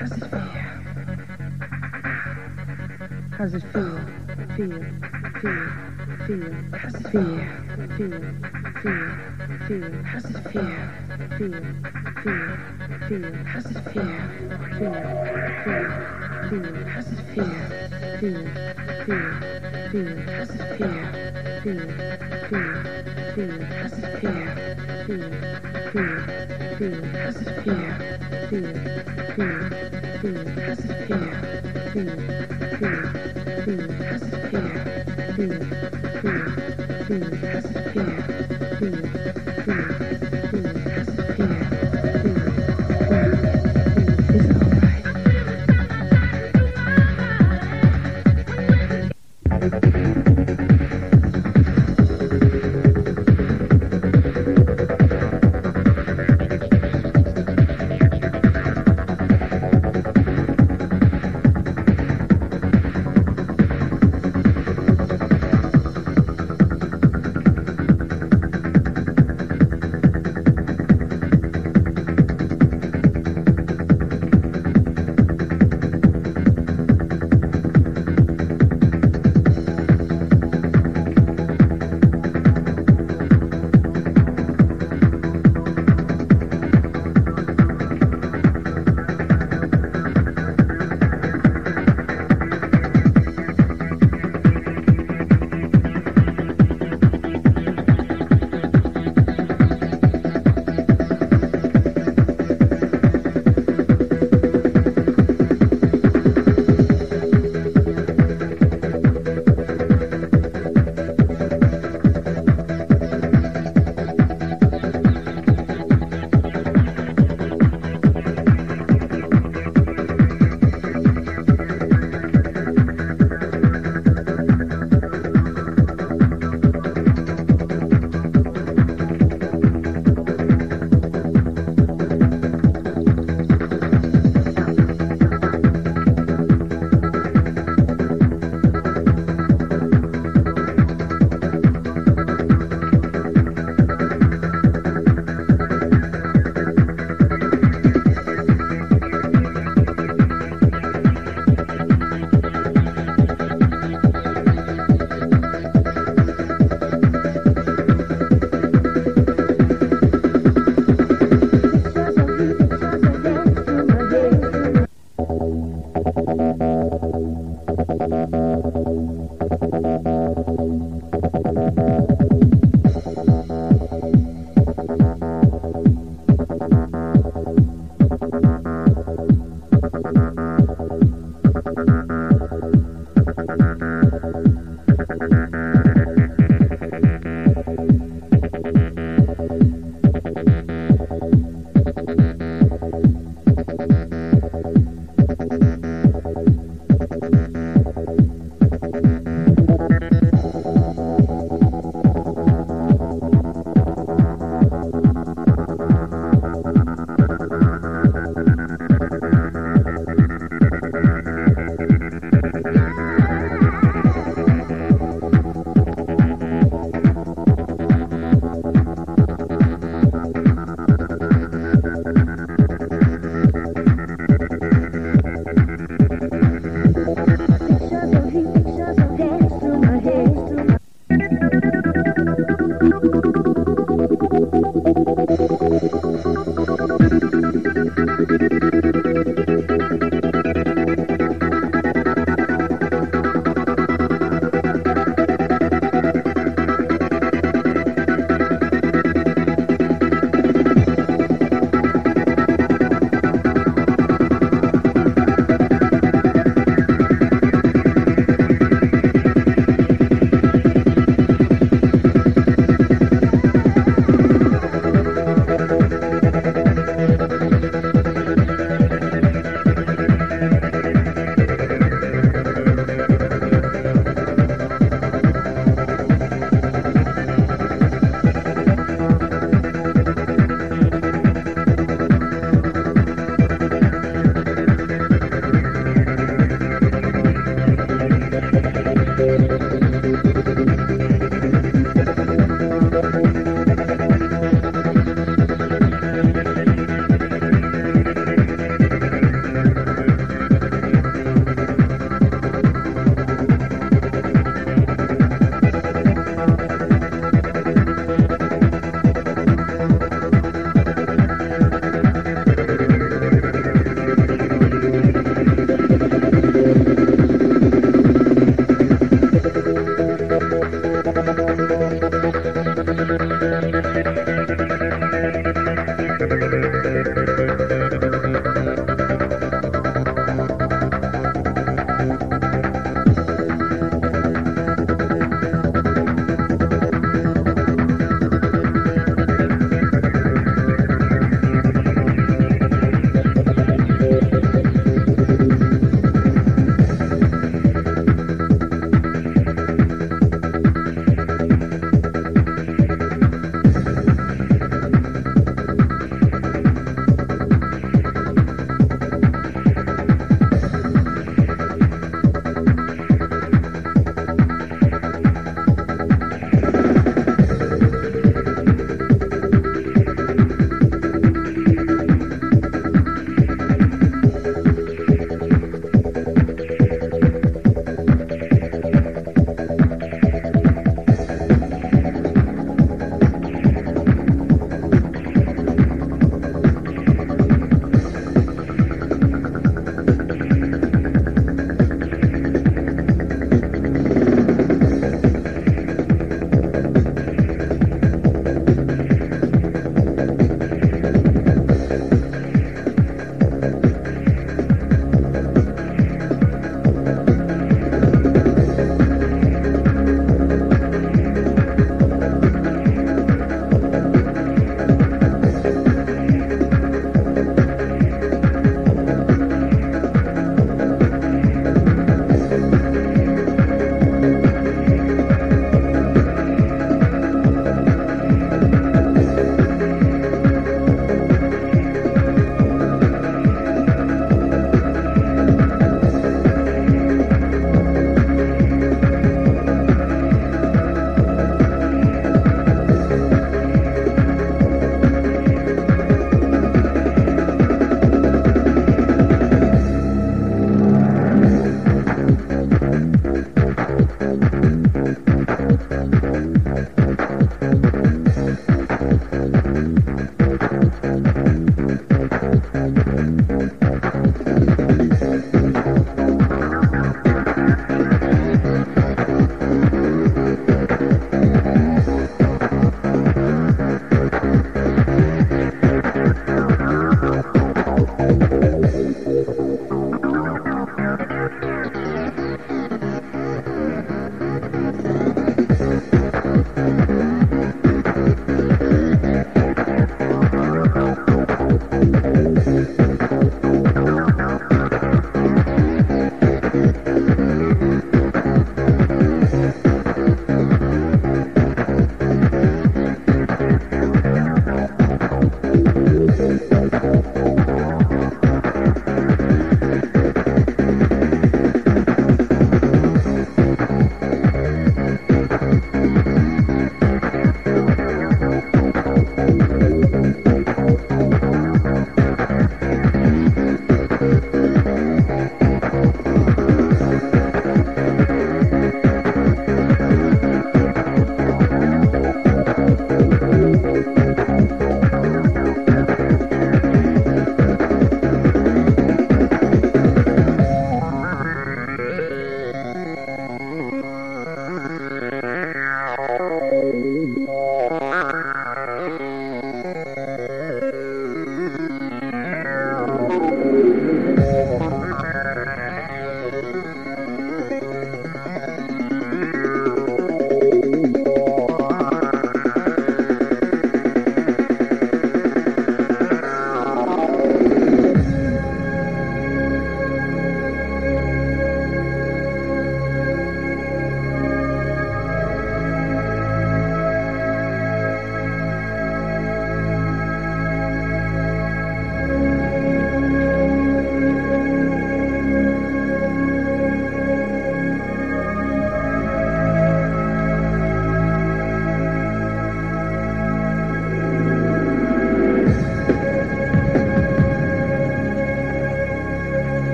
How does it feel? How does it feel? Feel, feel, feel. How does it feel? Feel, feel, feel. How does it feel? Feel, feel, feel. How does it feel? Feel, feel, feel. How does it feel? Feel, feel, feel. How does it feel? Feel, feel, feel. How does it feel? Feel, feel, feel. How does it feel? Feel, feel, here, here, here, here, here.